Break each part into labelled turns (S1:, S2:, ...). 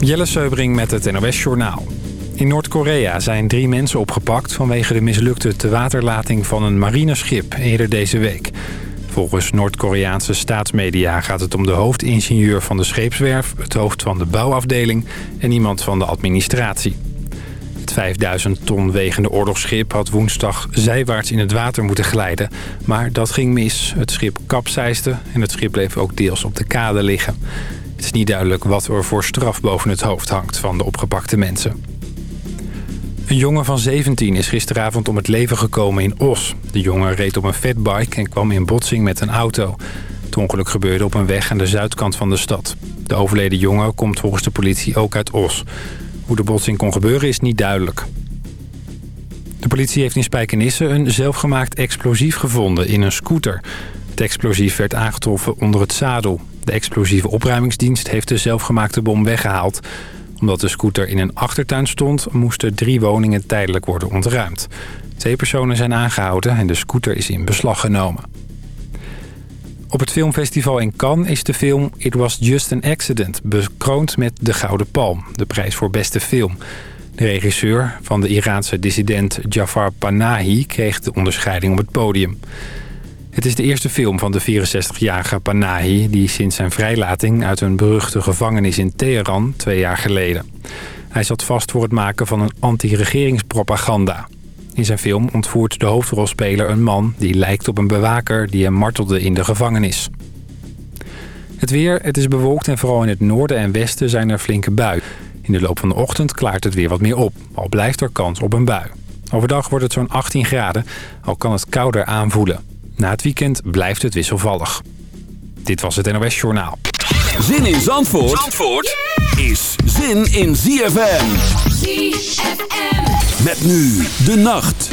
S1: Jelle Seubring met het NOS Journaal. In Noord-Korea zijn drie mensen opgepakt... vanwege de mislukte tewaterlating van een marineschip eerder deze week. Volgens Noord-Koreaanse staatsmedia gaat het om de hoofdingenieur van de scheepswerf... het hoofd van de bouwafdeling en iemand van de administratie. Het 5000 ton wegende oorlogsschip had woensdag zijwaarts in het water moeten glijden. Maar dat ging mis. Het schip kapseisde en het schip bleef ook deels op de kade liggen. Is niet duidelijk wat er voor straf boven het hoofd hangt van de opgepakte mensen. Een jongen van 17 is gisteravond om het leven gekomen in Os. De jongen reed op een fatbike en kwam in botsing met een auto. Het ongeluk gebeurde op een weg aan de zuidkant van de stad. De overleden jongen komt volgens de politie ook uit Os. Hoe de botsing kon gebeuren is niet duidelijk. De politie heeft in Spijkenisse een zelfgemaakt explosief gevonden in een scooter. Het explosief werd aangetroffen onder het zadel. De explosieve opruimingsdienst heeft de zelfgemaakte bom weggehaald. Omdat de scooter in een achtertuin stond... moesten drie woningen tijdelijk worden ontruimd. Twee personen zijn aangehouden en de scooter is in beslag genomen. Op het filmfestival in Cannes is de film It Was Just an Accident... bekroond met de Gouden Palm, de prijs voor beste film. De regisseur van de Iraanse dissident Jafar Panahi... kreeg de onderscheiding op het podium. Het is de eerste film van de 64-jarige Panahi... die sinds zijn vrijlating uit een beruchte gevangenis in Teheran twee jaar geleden. Hij zat vast voor het maken van een anti-regeringspropaganda... In zijn film ontvoert de hoofdrolspeler een man die lijkt op een bewaker die hem martelde in de gevangenis. Het weer, het is bewolkt en vooral in het noorden en westen zijn er flinke buien. In de loop van de ochtend klaart het weer wat meer op, al blijft er kans op een bui. Overdag wordt het zo'n 18 graden, al kan het kouder aanvoelen. Na het weekend blijft het wisselvallig. Dit was het NOS Journaal.
S2: Zin in Zandvoort, Zandvoort is zin in ZFM. ZFM. Met nu de nacht.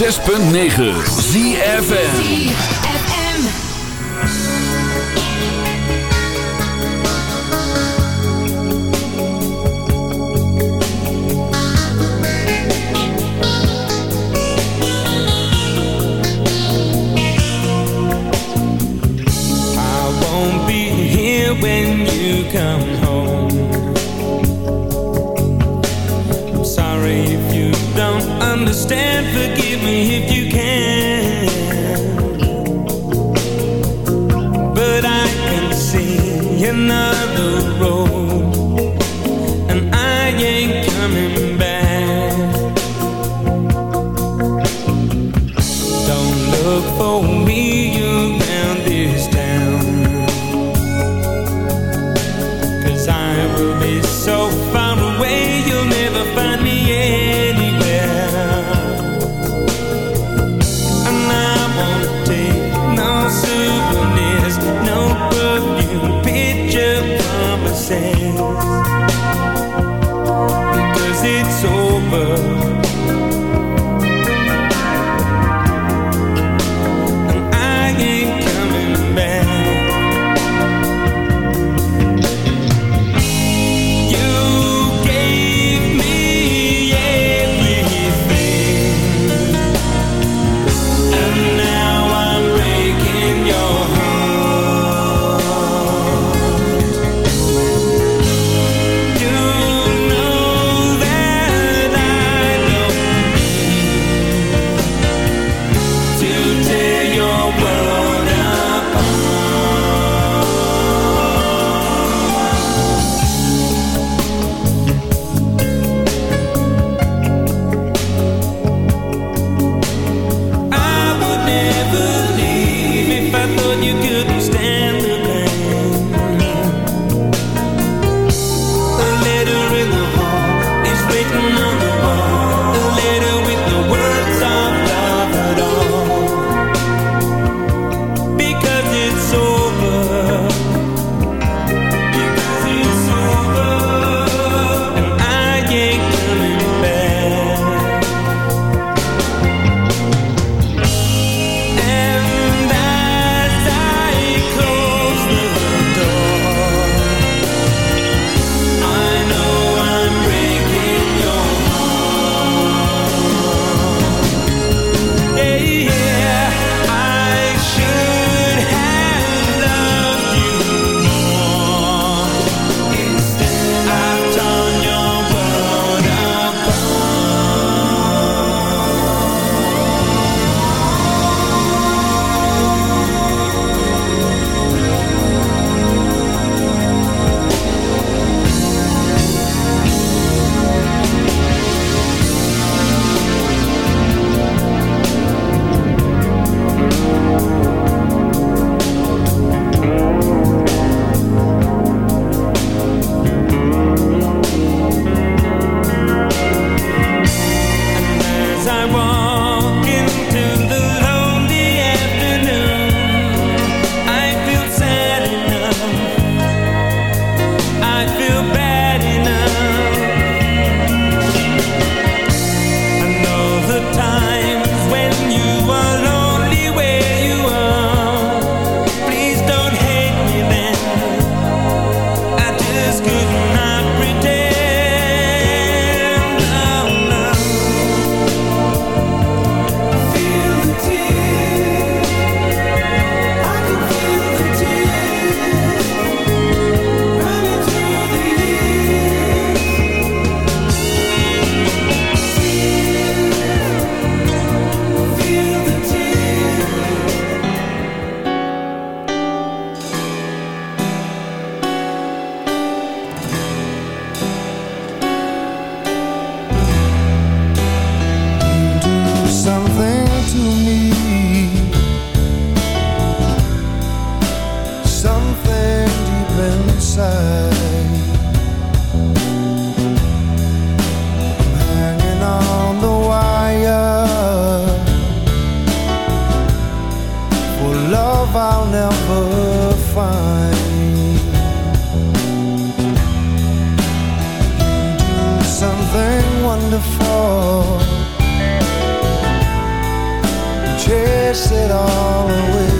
S3: 106.9 ZFN
S4: chase it all away.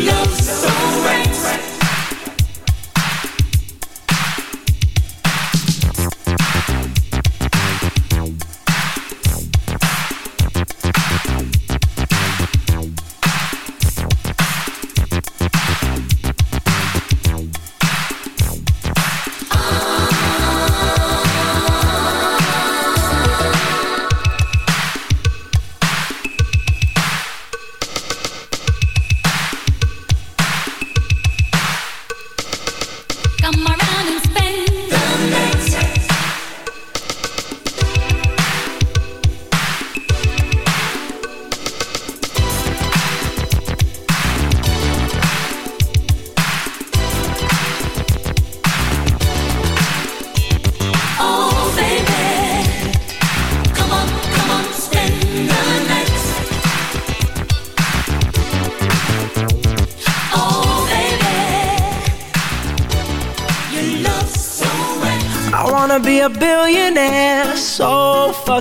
S5: love so well.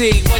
S6: See? What